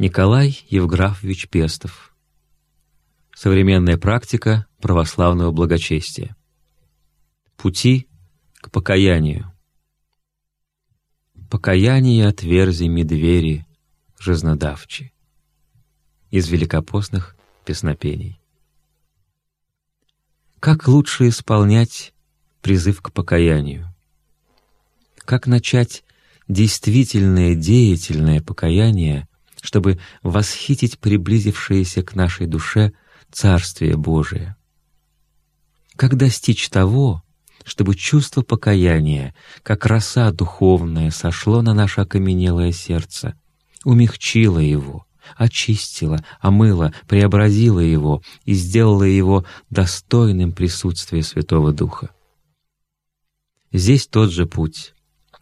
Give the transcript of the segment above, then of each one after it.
Николай Евграфович Пестов. Современная практика православного благочестия. Пути к покаянию. Покаяние отверзи медвери жизнодавчи. Из великопостных песнопений. Как лучше исполнять призыв к покаянию? Как начать действительное деятельное покаяние чтобы восхитить приблизившееся к нашей душе Царствие Божие. Как достичь того, чтобы чувство покаяния, как роса духовная, сошло на наше окаменелое сердце, умягчило его, очистило, омыло, преобразило его и сделало его достойным присутствия Святого Духа. Здесь тот же путь,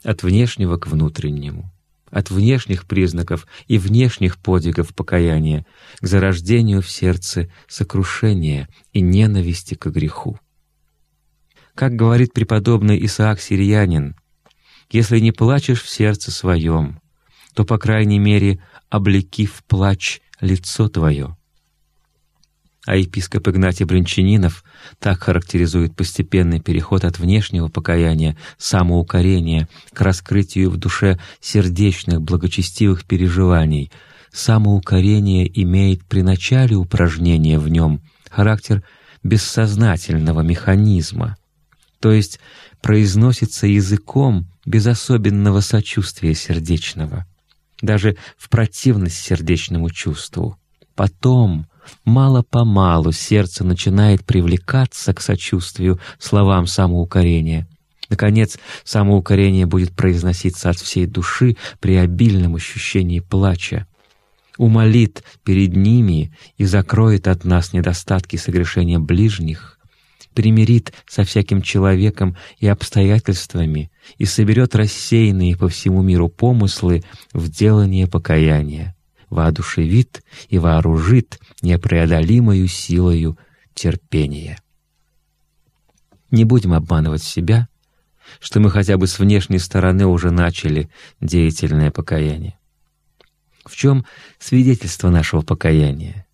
от внешнего к внутреннему — от внешних признаков и внешних подвигов покаяния к зарождению в сердце сокрушения и ненависти к греху. Как говорит преподобный Исаак Сириянин, «Если не плачешь в сердце своем, то, по крайней мере, облеки в плач лицо твое, а епископ Игнатий Брянчанинов так характеризует постепенный переход от внешнего покаяния, самоукорения к раскрытию в душе сердечных благочестивых переживаний. Самоукорение имеет при начале упражнения в нем характер бессознательного механизма, то есть произносится языком без особенного сочувствия сердечного, даже в противность сердечному чувству. Потом — мало-помалу сердце начинает привлекаться к сочувствию словам самоукорения. Наконец, самоукорение будет произноситься от всей души при обильном ощущении плача. Умолит перед ними и закроет от нас недостатки согрешения ближних, примирит со всяким человеком и обстоятельствами и соберет рассеянные по всему миру помыслы в делание покаяния воодушевит и вооружит непреодолимою силою терпения. Не будем обманывать себя, что мы хотя бы с внешней стороны уже начали деятельное покаяние. В чем свидетельство нашего покаяния?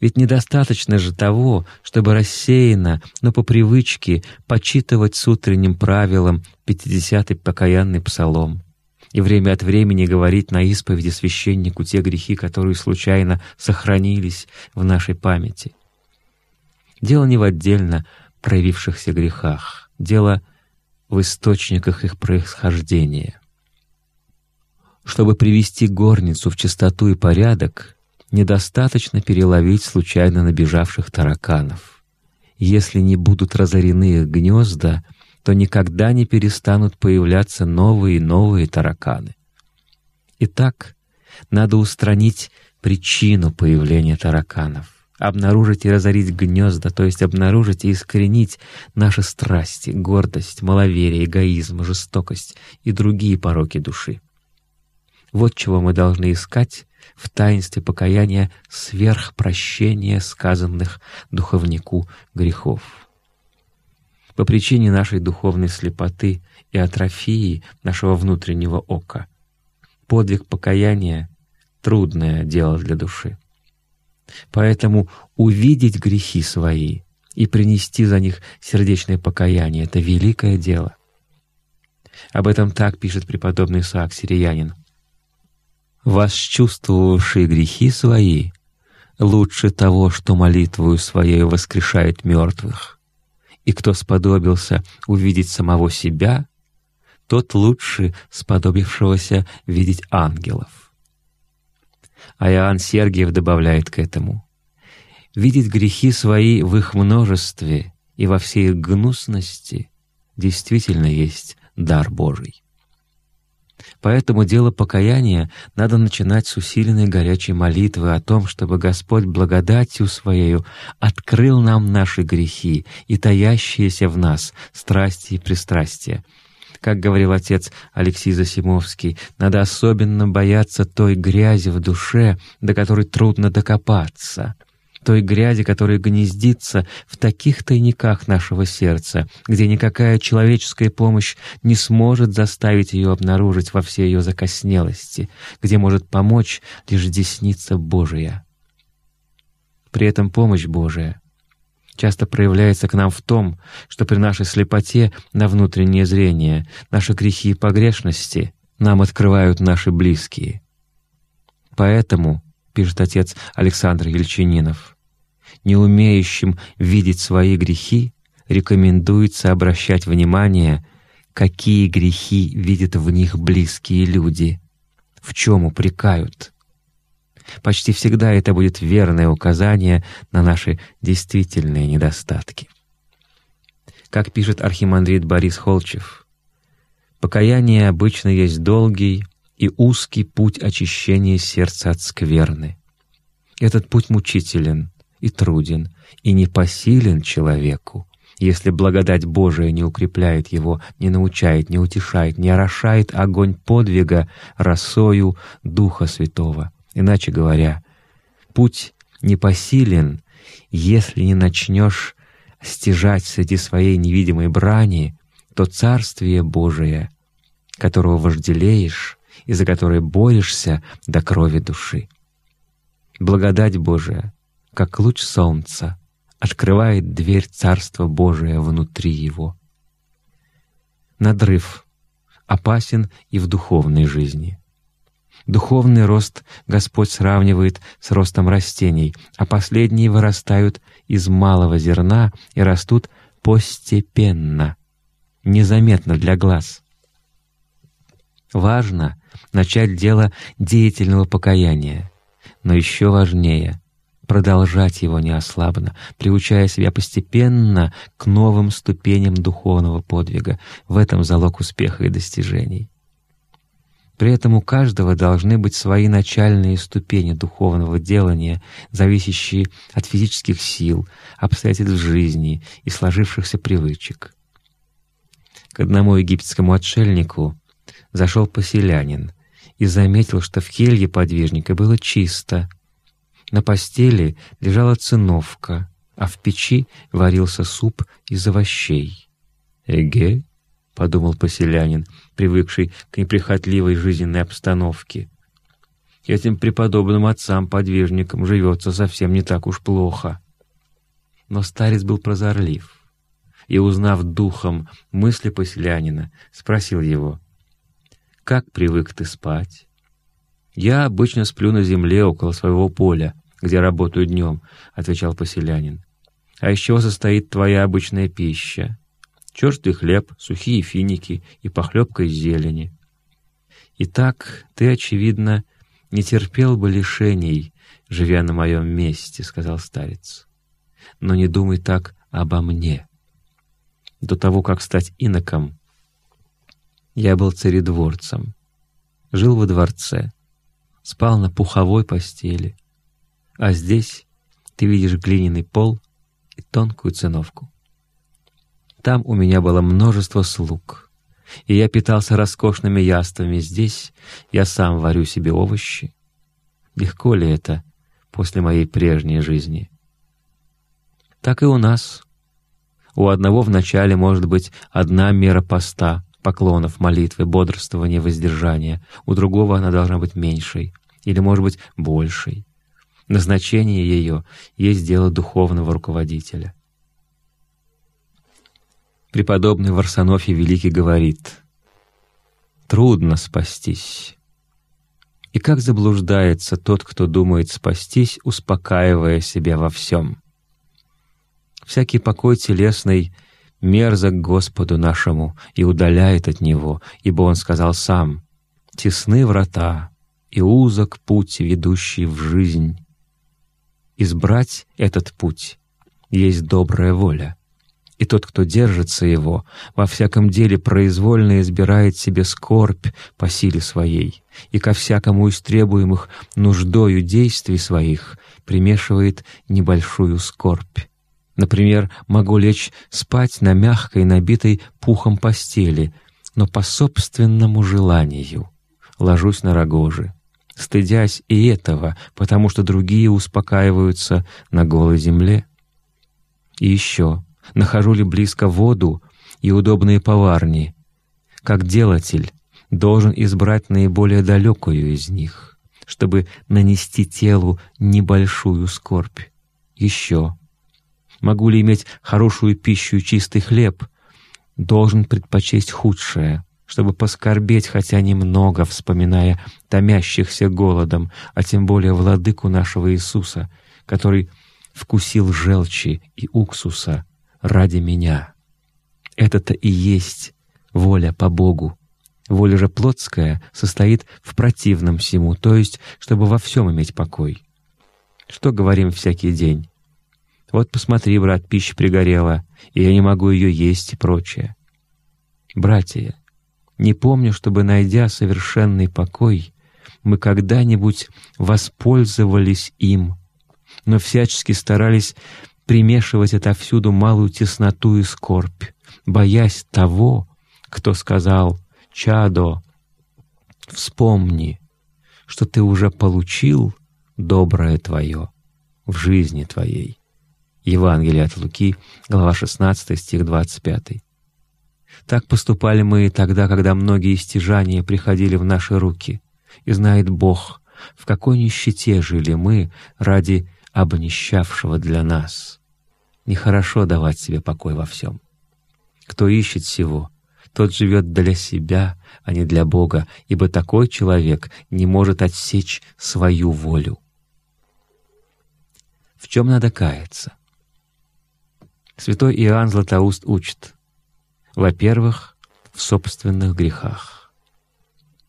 Ведь недостаточно же того, чтобы рассеянно, но по привычке почитывать с утренним правилом 50-й покаянный псалом, и время от времени говорить на исповеди священнику те грехи, которые случайно сохранились в нашей памяти. Дело не в отдельно проявившихся грехах, дело в источниках их происхождения. Чтобы привести горницу в чистоту и порядок, недостаточно переловить случайно набежавших тараканов. Если не будут разорены их гнезда — то никогда не перестанут появляться новые и новые тараканы. Итак, надо устранить причину появления тараканов, обнаружить и разорить гнезда, то есть обнаружить и искоренить наши страсти, гордость, маловерие, эгоизм, жестокость и другие пороки души. Вот чего мы должны искать в таинстве покаяния сверх прощения сказанных духовнику грехов по причине нашей духовной слепоты и атрофии нашего внутреннего ока. Подвиг покаяния — трудное дело для души. Поэтому увидеть грехи свои и принести за них сердечное покаяние — это великое дело. Об этом так пишет преподобный Исаак Сириянин. «Восчувствовавшие грехи свои лучше того, что молитвою своей воскрешает мертвых» и кто сподобился увидеть самого себя, тот лучше сподобившегося видеть ангелов. А Иоанн Сергиев добавляет к этому «Видеть грехи свои в их множестве и во всей их гнусности действительно есть дар Божий». Поэтому дело покаяния надо начинать с усиленной горячей молитвы о том, чтобы Господь благодатью Своею открыл нам наши грехи и таящиеся в нас страсти и пристрастия. Как говорил отец Алексей Засимовский, надо особенно бояться той грязи в душе, до которой трудно докопаться. Той грязи, которая гнездится в таких тайниках нашего сердца, где никакая человеческая помощь не сможет заставить ее обнаружить во всей ее закоснелости, где может помочь лишь десница Божия. При этом помощь Божия часто проявляется к нам в том, что при нашей слепоте на внутреннее зрение, наши грехи и погрешности нам открывают наши близкие. Поэтому, пишет отец Александр Ельчининов, не умеющим видеть свои грехи рекомендуется обращать внимание, какие грехи видят в них близкие люди, в чем упрекают. Почти всегда это будет верное указание на наши действительные недостатки. Как пишет архимандрит Борис Холчев, «Покаяние обычно есть долгий и узкий путь очищения сердца от скверны. Этот путь мучителен и труден, и непосилен человеку, если благодать Божия не укрепляет его, не научает, не утешает, не орошает огонь подвига росою Духа Святого. Иначе говоря, путь непосилен, если не начнешь стяжать среди своей невидимой брани то Царствие Божие, которого вожделеешь и за которое борешься до крови души. Благодать Божия, как луч солнца, открывает дверь Царства Божия внутри его. Надрыв опасен и в духовной жизни. Духовный рост Господь сравнивает с ростом растений, а последние вырастают из малого зерна и растут постепенно, незаметно для глаз. Важно начать дело деятельного покаяния, но еще важнее — продолжать его неослабно, приучая себя постепенно к новым ступеням духовного подвига. В этом залог успеха и достижений. При этом у каждого должны быть свои начальные ступени духовного делания, зависящие от физических сил, обстоятельств жизни и сложившихся привычек. К одному египетскому отшельнику зашел поселянин и заметил, что в келье подвижника было чисто. На постели лежала циновка, а в печи варился суп из овощей. «Эге», — подумал поселянин, привыкший к неприхотливой жизненной обстановке. Этим преподобным отцам-подвижникам живется совсем не так уж плохо. Но старец был прозорлив и, узнав духом мысли поселянина, спросил его, «Как привык ты спать?» «Я обычно сплю на земле около своего поля, где работаю днем», — отвечал поселянин. «А из чего состоит твоя обычная пища?» черствый хлеб, сухие финики и похлебка из зелени. Итак, ты, очевидно, не терпел бы лишений, живя на моем месте, — сказал старец. Но не думай так обо мне. До того, как стать иноком, я был царедворцем, жил во дворце, спал на пуховой постели, а здесь ты видишь глиняный пол и тонкую циновку. Там у меня было множество слуг, и я питался роскошными яствами. Здесь я сам варю себе овощи. Легко ли это после моей прежней жизни? Так и у нас. У одного вначале может быть одна мера поста, поклонов, молитвы, бодрствования, воздержания, у другого она должна быть меньшей или, может быть, большей. Назначение ее есть дело духовного руководителя. Преподобный Варсонофий Великий говорит, «Трудно спастись». И как заблуждается тот, кто думает спастись, успокаивая себя во всем. Всякий покой телесный мерзок Господу нашему и удаляет от Него, ибо Он сказал сам, «Тесны врата и узок путь, ведущий в жизнь». Избрать этот путь есть добрая воля и тот, кто держится его, во всяком деле произвольно избирает себе скорбь по силе своей, и ко всякому из требуемых нуждою действий своих примешивает небольшую скорбь. Например, могу лечь спать на мягкой, набитой пухом постели, но по собственному желанию ложусь на рогожи, стыдясь и этого, потому что другие успокаиваются на голой земле? И еще, нахожу ли близко воду и удобные поварни? Как делатель должен избрать наиболее далекую из них, чтобы нанести телу небольшую скорбь. Еще, могу ли иметь хорошую пищу и чистый хлеб, должен предпочесть худшее, чтобы поскорбеть хотя немного, вспоминая томящихся голодом, а тем более владыку нашего Иисуса, который вкусил желчи и уксуса ради меня. Это-то и есть воля по Богу. Воля же плотская состоит в противном всему, то есть, чтобы во всем иметь покой. Что говорим всякий день? Вот посмотри, брат, пища пригорела, и я не могу ее есть и прочее. Братья, не помню, чтобы, найдя совершенный покой, мы когда-нибудь воспользовались им, но всячески старались примешивать отовсюду малую тесноту и скорбь, боясь того, кто сказал «Чадо, вспомни, что ты уже получил доброе твое в жизни твоей». Евангелие от Луки, глава 16, стих 25. Так поступали мы и тогда, когда многие стяжания приходили в наши руки. И знает Бог, в какой нищете жили мы ради обнищавшего для нас. Нехорошо давать себе покой во всем. Кто ищет всего, тот живет для себя, а не для Бога, ибо такой человек не может отсечь свою волю. В чем надо каяться? Святой Иоанн Златоуст учит, во-первых, в собственных грехах,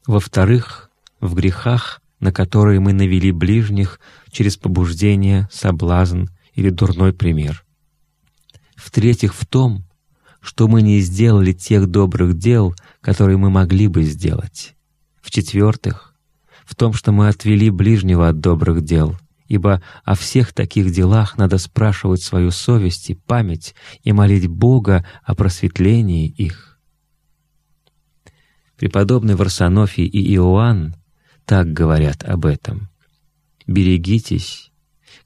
во-вторых, в грехах, на которые мы навели ближних через побуждение, соблазн или дурной пример. В-третьих, в том, что мы не сделали тех добрых дел, которые мы могли бы сделать. В-четвертых, в том, что мы отвели ближнего от добрых дел, ибо о всех таких делах надо спрашивать свою совесть и память и молить Бога о просветлении их. Преподобный Варсонофий и Иоанн так говорят об этом. «Берегитесь,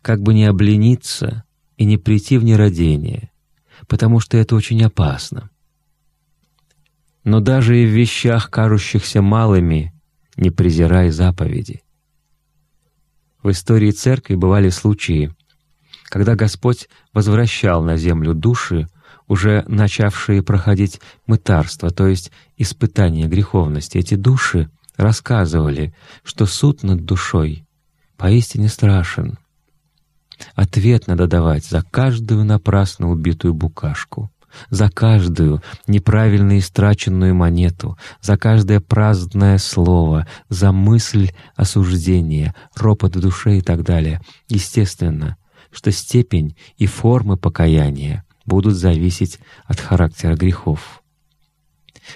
как бы не облениться и не прийти в нерадение, потому что это очень опасно. Но даже и в вещах, кажущихся малыми, не презирай заповеди. В истории Церкви бывали случаи, когда Господь возвращал на землю души, уже начавшие проходить мытарство, то есть испытание греховности. Эти души рассказывали, что суд над душой поистине страшен — Ответ надо давать за каждую напрасно убитую букашку, за каждую неправильно истраченную монету, за каждое праздное слово, за мысль осуждения, ропот в душе и так далее. Естественно, что степень и формы покаяния будут зависеть от характера грехов.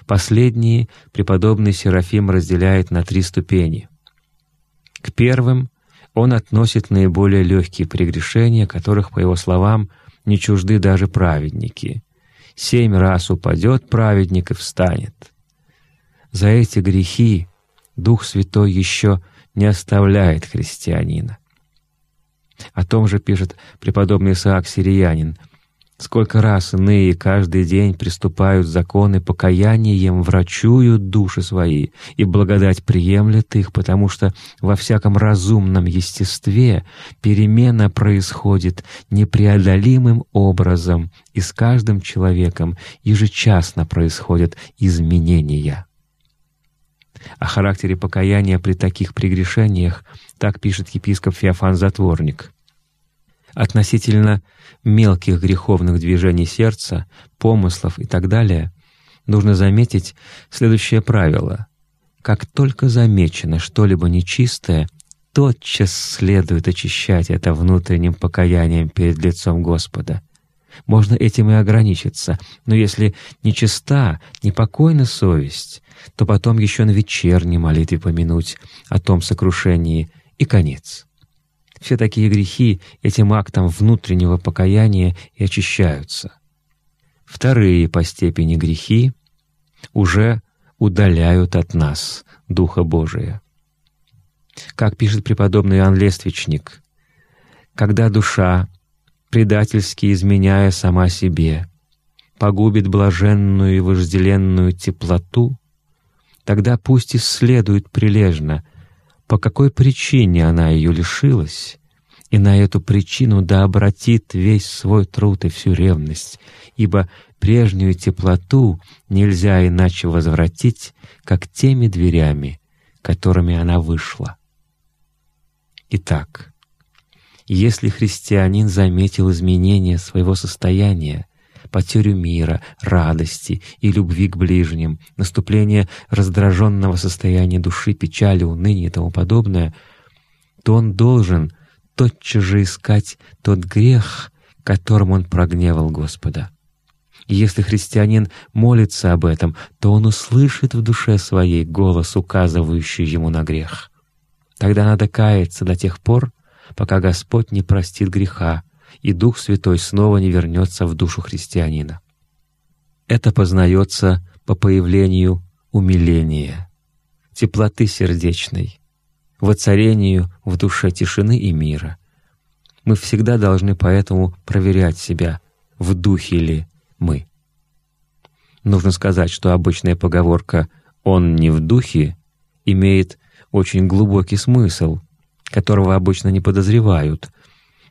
Последние преподобный Серафим разделяет на три ступени. К первым он относит наиболее легкие прегрешения, которых, по его словам, не чужды даже праведники. «Семь раз упадет праведник и встанет». За эти грехи Дух Святой еще не оставляет христианина. О том же пишет преподобный Исаак Сириянин — Сколько раз иные каждый день приступают законы покаянием, врачуют души свои, и благодать приемлет их, потому что во всяком разумном естестве перемена происходит непреодолимым образом, и с каждым человеком ежечасно происходят изменения. О характере покаяния при таких прегрешениях так пишет епископ Феофан Затворник — Относительно мелких греховных движений сердца, помыслов и так далее, нужно заметить следующее правило. Как только замечено что-либо нечистое, тотчас следует очищать это внутренним покаянием перед лицом Господа. Можно этим и ограничиться, но если нечиста, непокойна совесть, то потом еще на вечерней молитве помянуть о том сокрушении и конец. Все такие грехи этим актом внутреннего покаяния и очищаются. Вторые по степени грехи уже удаляют от нас Духа Божия. Как пишет преподобный Иоанн Лествичник, «Когда душа, предательски изменяя сама себе, погубит блаженную и вожделенную теплоту, тогда пусть исследует прилежно, по какой причине она ее лишилась, и на эту причину да обратит весь свой труд и всю ревность, ибо прежнюю теплоту нельзя иначе возвратить, как теми дверями, которыми она вышла. Итак, если христианин заметил изменение своего состояния, потерю мира, радости и любви к ближним, наступление раздраженного состояния души, печали, уныния и тому подобное, то он должен тотчас же искать тот грех, которым он прогневал Господа. И если христианин молится об этом, то он услышит в душе своей голос, указывающий ему на грех. Тогда надо каяться до тех пор, пока Господь не простит греха, и Дух Святой снова не вернется в душу христианина. Это познается по появлению умиления, теплоты сердечной, воцарению в душе тишины и мира. Мы всегда должны поэтому проверять себя, в духе ли мы. Нужно сказать, что обычная поговорка «он не в духе» имеет очень глубокий смысл, которого обычно не подозревают.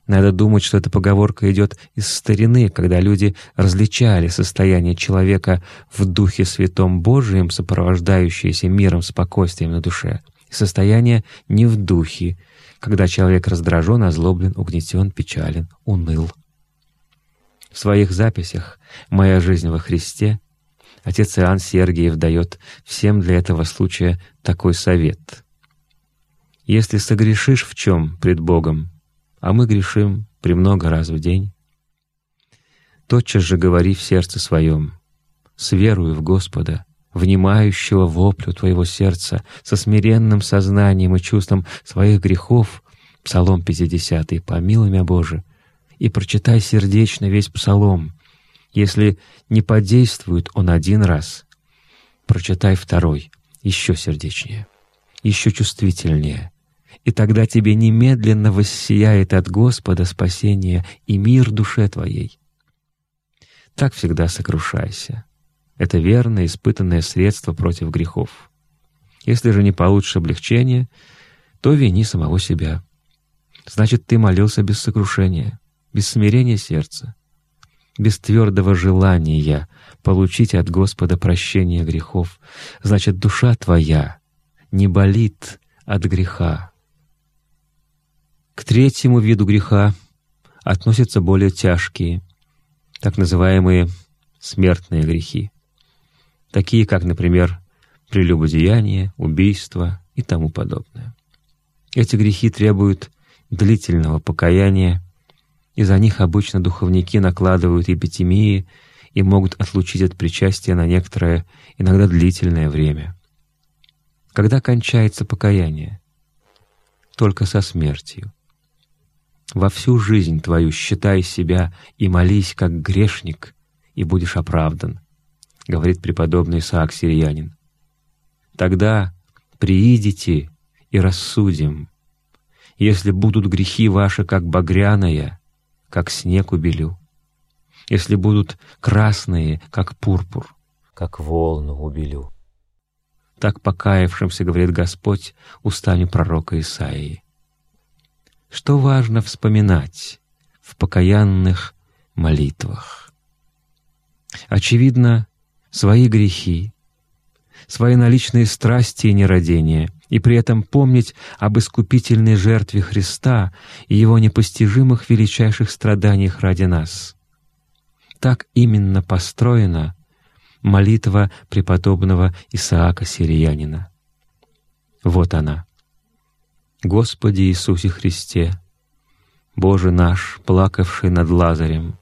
Надо думать, что эта поговорка идет из старины, когда люди различали состояние человека в Духе Святом Божием, сопровождающееся миром, спокойствием на душе — Состояние не в духе, когда человек раздражен, озлоблен, угнетен, печален, уныл. В своих записях «Моя жизнь во Христе» отец Иоанн Сергиев дает всем для этого случая такой совет. «Если согрешишь в чем пред Богом, а мы грешим премного раз в день, тотчас же говори в сердце своем, с верою в Господа, внимающего воплю твоего сердца, со смиренным сознанием и чувством своих грехов, Псалом 50, «Помилуй меня, Боже», и прочитай сердечно весь псалом. Если не подействует он один раз, прочитай второй, еще сердечнее, еще чувствительнее, и тогда тебе немедленно воссияет от Господа спасение и мир душе твоей. Так всегда сокрушайся. Это верное, испытанное средство против грехов. Если же не получишь облегчения, то вини самого себя. Значит, ты молился без сокрушения, без смирения сердца, без твердого желания получить от Господа прощение грехов. Значит, душа твоя не болит от греха. К третьему виду греха относятся более тяжкие, так называемые смертные грехи такие как, например, прелюбодеяние, убийство и тому подобное. Эти грехи требуют длительного покаяния, и за них обычно духовники накладывают эпитемии и могут отлучить от причастия на некоторое, иногда длительное время. Когда кончается покаяние? Только со смертью. Во всю жизнь твою считай себя и молись как грешник, и будешь оправдан — говорит преподобный Исаак Сириянин. «Тогда приидите и рассудим. Если будут грехи ваши, как багряная, как снег убелю, если будут красные, как пурпур, как волну убелю». Так покаявшимся, говорит Господь, устами пророка Исаии. Что важно вспоминать в покаянных молитвах? Очевидно, свои грехи, свои наличные страсти и нерадения, и при этом помнить об искупительной жертве Христа и Его непостижимых величайших страданиях ради нас. Так именно построена молитва преподобного Исаака Сириянина. Вот она. «Господи Иисусе Христе, Боже наш, плакавший над Лазарем,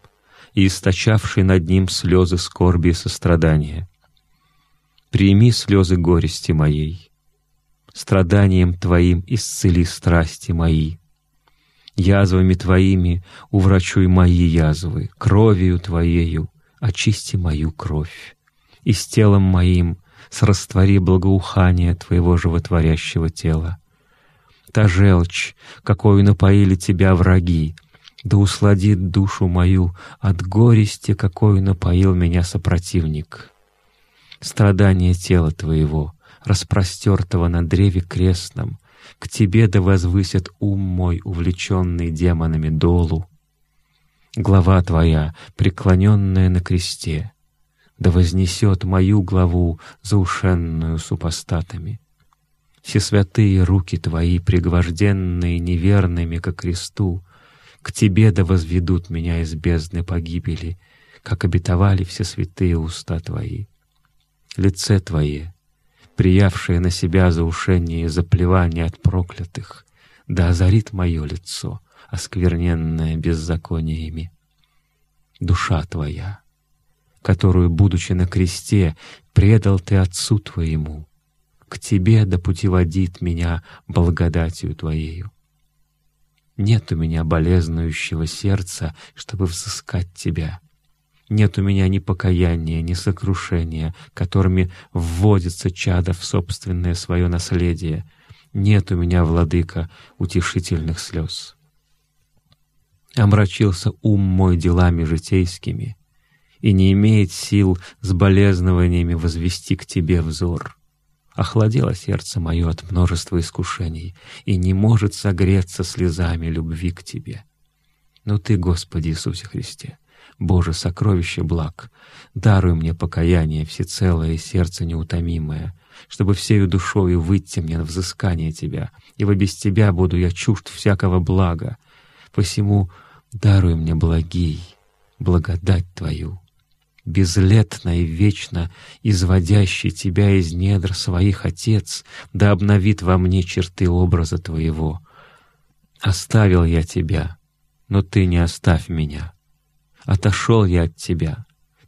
и источавший над ним слезы скорби и сострадания. Прими слезы горести моей, страданием Твоим исцели страсти мои. Язвами Твоими уврачуй мои язвы, кровью Твоею очисти мою кровь, и с телом моим сраствори благоухание Твоего животворящего тела. Та желчь, какой напоили тебя враги, да усладит душу мою от горести, какой напоил меня сопротивник. Страдание тела Твоего, распростертого на древе крестном, к Тебе да возвысит ум мой, увлеченный демонами долу. Глава Твоя, преклоненная на кресте, да вознесет мою главу, заушенную супостатами. Все святые руки Твои, пригвожденные неверными ко кресту, к Тебе да возведут меня из бездны погибели, как обетовали все святые уста Твои. Лице Твое, приявшее на себя заушение и заплевание от проклятых, да озарит мое лицо, оскверненное беззакониями. Душа Твоя, которую, будучи на кресте, предал Ты Отцу Твоему, к Тебе да путеводит меня благодатью Твоею. Нет у меня болезнующего сердца, чтобы взыскать Тебя. Нет у меня ни покаяния, ни сокрушения, которыми вводится чадо в собственное свое наследие. Нет у меня, владыка, утешительных слез. Омрачился ум мой делами житейскими, и не имеет сил с болезнованиями возвести к Тебе взор. Охладело сердце мое от множества искушений и не может согреться слезами любви к Тебе. Но Ты, Господи Иисусе Христе, Боже, сокровище благ, даруй мне покаяние всецелое и сердце неутомимое, чтобы всею душою выйти мне на взыскание Тебя, ибо без Тебя буду я чужд всякого блага. Посему даруй мне благий, благодать Твою, безлетно и вечно изводящий Тебя из недр своих Отец, да обновит во мне черты образа Твоего. Оставил я Тебя, но Ты не оставь меня. Отошел я от Тебя.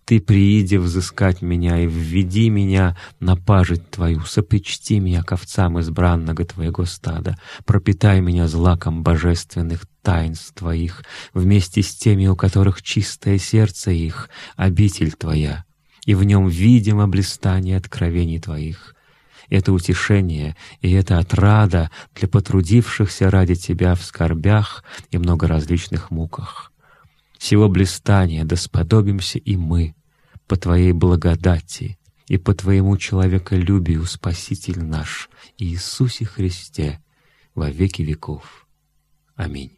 Ты прииди взыскать меня и введи меня на пажить Твою, сопричти меня к овцам избранного Твоего стада, пропитай меня злаком божественных таинств Твоих, вместе с теми, у которых чистое сердце их, обитель Твоя, и в нем видимо блистание откровений Твоих. Это утешение и это отрада для потрудившихся ради Тебя в скорбях и многоразличных муках. Всего блистания да сподобимся и мы по Твоей благодати и по Твоему человеколюбию, Спаситель наш, Иисусе Христе, во веки веков. Аминь.